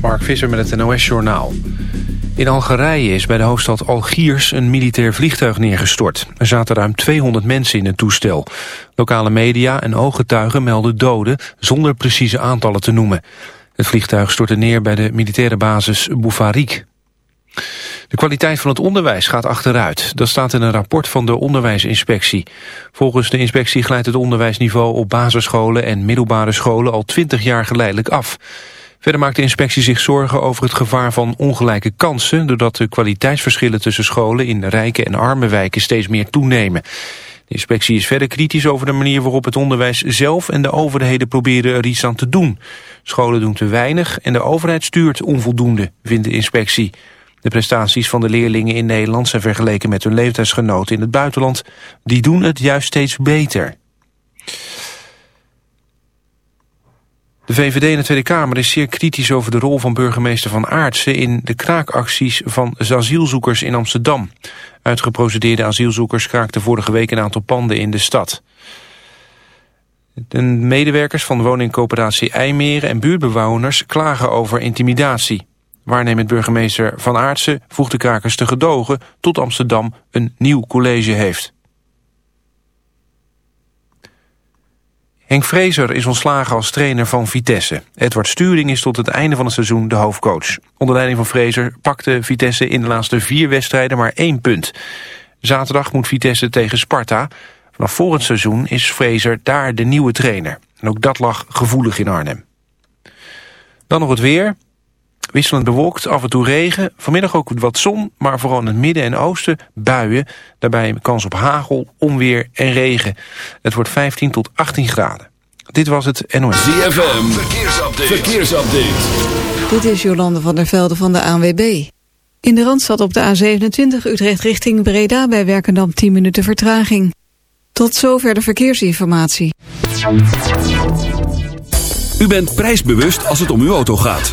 Mark Visser met het NOS-journaal. In Algerije is bij de hoofdstad Algiers een militair vliegtuig neergestort. Er zaten ruim 200 mensen in het toestel. Lokale media en ooggetuigen melden doden zonder precieze aantallen te noemen. Het vliegtuig stortte neer bij de militaire basis Boufarik. De kwaliteit van het onderwijs gaat achteruit. Dat staat in een rapport van de onderwijsinspectie. Volgens de inspectie glijdt het onderwijsniveau op basisscholen en middelbare scholen al 20 jaar geleidelijk af. Verder maakt de inspectie zich zorgen over het gevaar van ongelijke kansen... doordat de kwaliteitsverschillen tussen scholen in rijke en arme wijken steeds meer toenemen. De inspectie is verder kritisch over de manier waarop het onderwijs zelf en de overheden proberen er iets aan te doen. Scholen doen te weinig en de overheid stuurt onvoldoende, vindt de inspectie. De prestaties van de leerlingen in Nederland zijn vergeleken met hun leeftijdsgenoten in het buitenland. Die doen het juist steeds beter. De VVD in de Tweede Kamer is zeer kritisch over de rol van burgemeester Van Aartsen in de kraakacties van asielzoekers in Amsterdam. Uitgeprocedeerde asielzoekers kraakten vorige week een aantal panden in de stad. De medewerkers van de woningcoöperatie IJmeren en buurtbewoners klagen over intimidatie. Waarnemend burgemeester Van Aartsen voegt de krakers te gedogen tot Amsterdam een nieuw college heeft. Henk Vrezer is ontslagen als trainer van Vitesse. Edward Sturing is tot het einde van het seizoen de hoofdcoach. Onder leiding van Vrezer pakte Vitesse in de laatste vier wedstrijden maar één punt. Zaterdag moet Vitesse tegen Sparta. Vanaf volgend seizoen is Vrezer daar de nieuwe trainer. En ook dat lag gevoelig in Arnhem. Dan nog het weer. Wisselend bewolkt, af en toe regen. Vanmiddag ook wat zon, maar vooral in het midden en oosten buien. Daarbij kans op hagel, onweer en regen. Het wordt 15 tot 18 graden. Dit was het NOS. ZFM, verkeersupdate. verkeersupdate. Dit is Jolande van der Velde van de ANWB. In de Randstad op de A27 Utrecht richting Breda bij Werkendam 10 minuten vertraging. Tot zover de verkeersinformatie. U bent prijsbewust als het om uw auto gaat.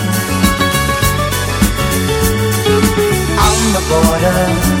The border.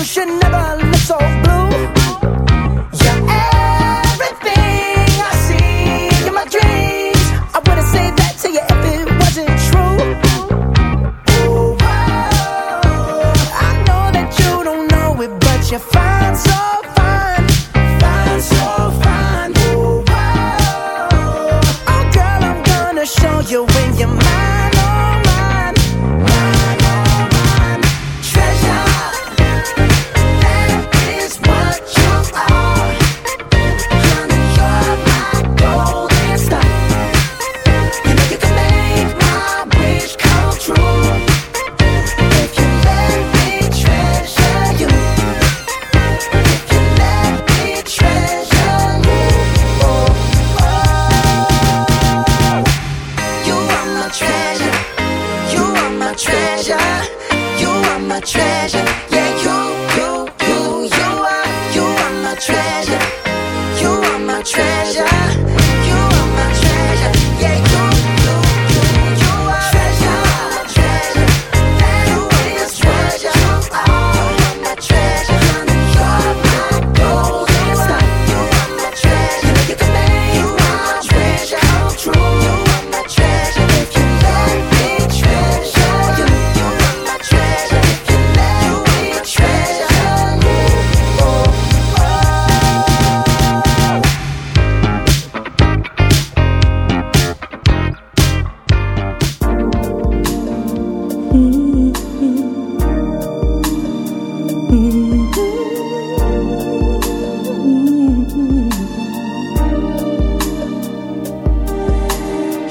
you should never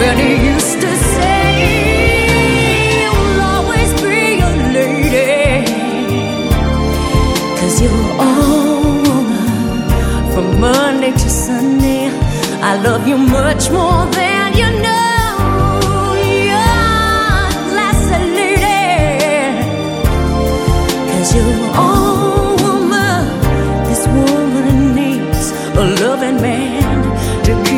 a lady. Cause you're all woman from Monday to Sunday. I love you much more than you know. You're a classy lady. You're all woman. This woman needs a loving man to keep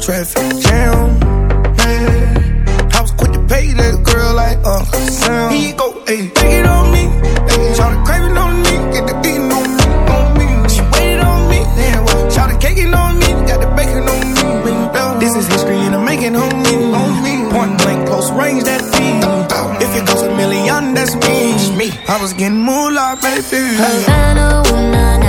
traffic jam. Man, I was quick to pay that girl like Uncle Sam. Here you go, ayy, take it on me. Ayy, shout the craving on me, get the beating on me, on me. She waited on me, then what? Shout the caking on me, got the bacon on me. This is history and I'm making on me, on me. Point blank, close range, that feed. Oh. If it goes a million, that's me. me. I was getting moolah, baby. Havana, ooh, nah, nah.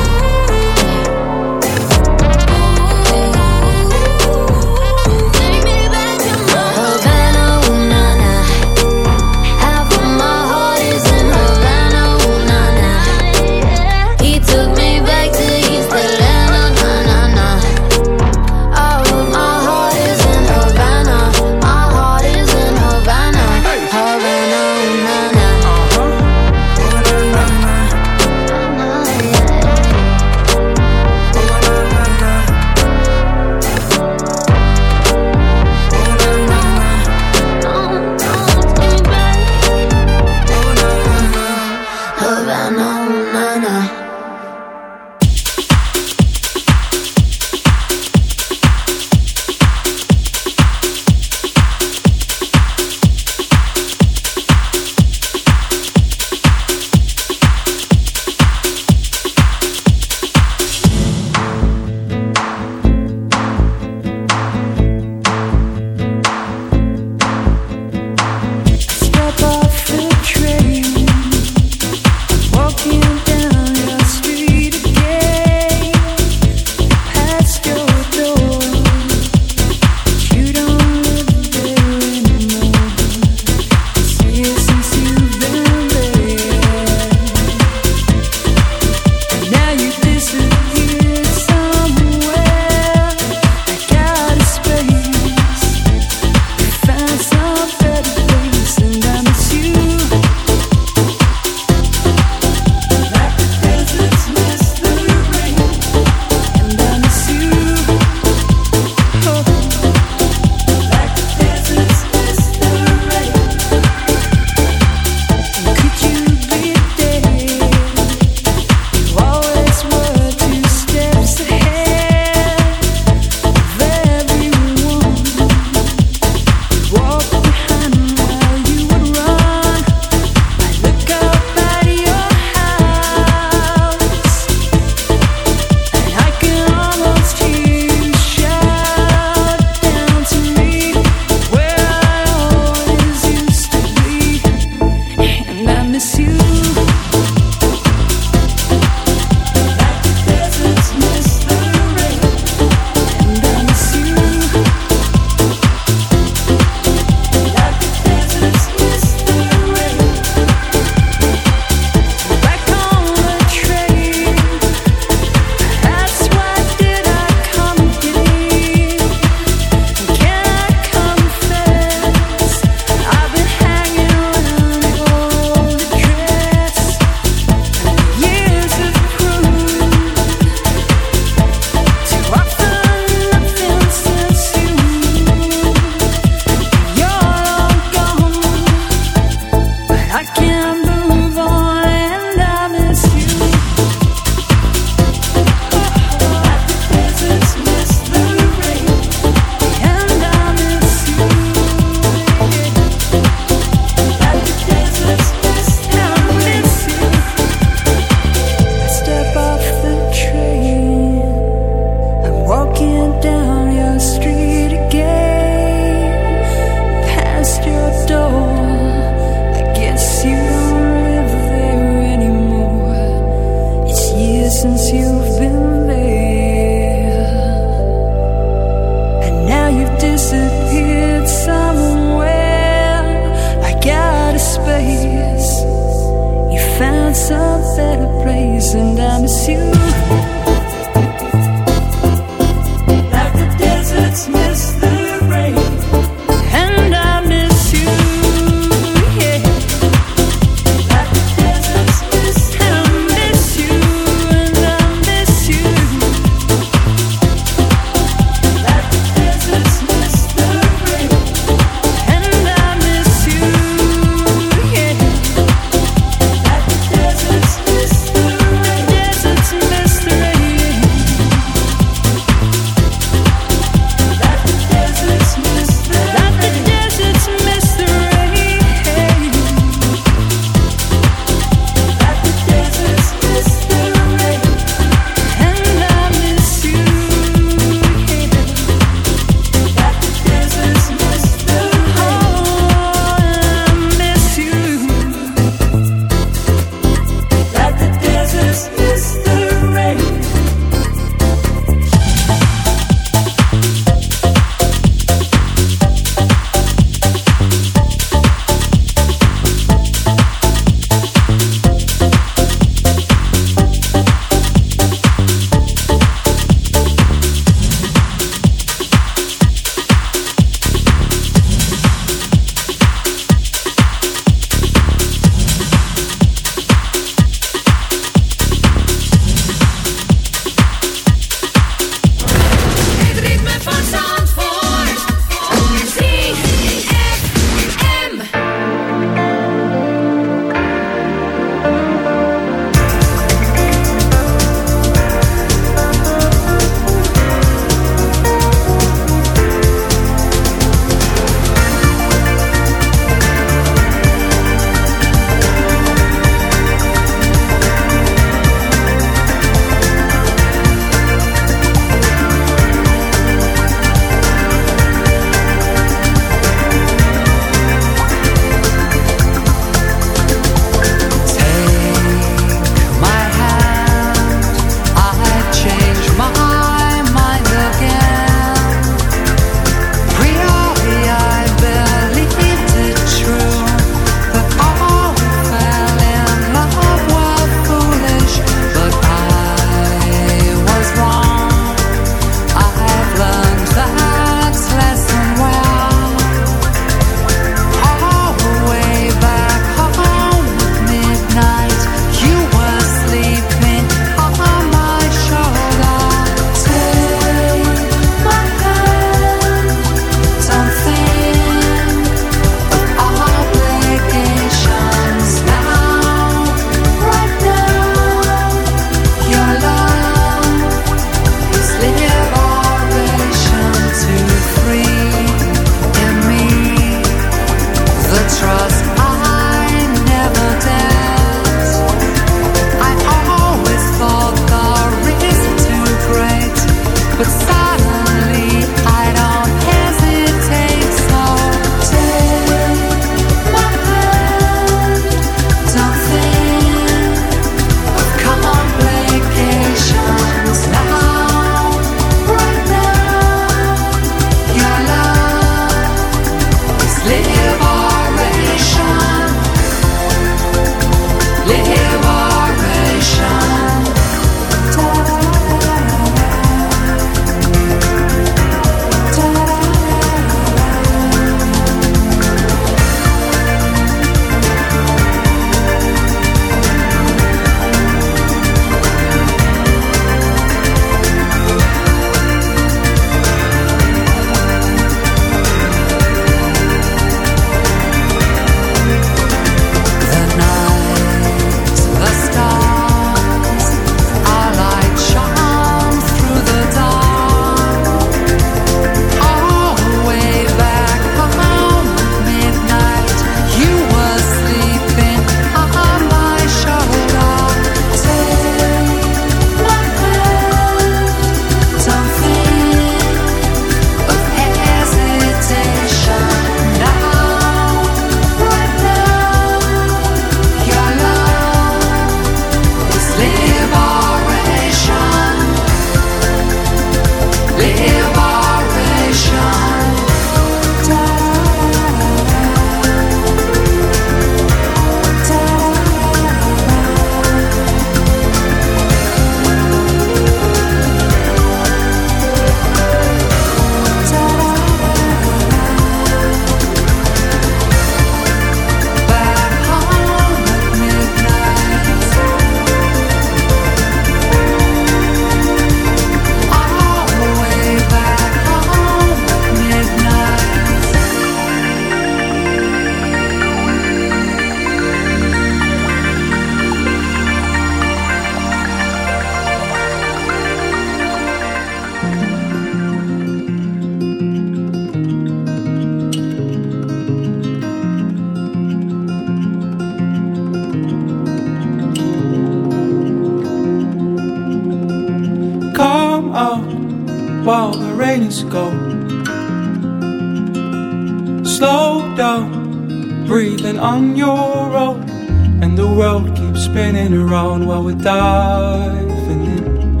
We're diving in.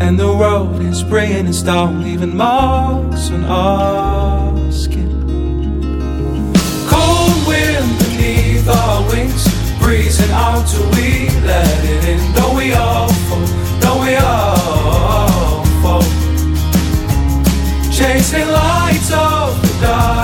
And the world is bringing us down, leaving marks on our skin. Cold wind beneath our wings, breezing out till we let it in. Don't we all fall? Don't we all fall? Chasing lights of the dying